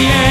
Yeah.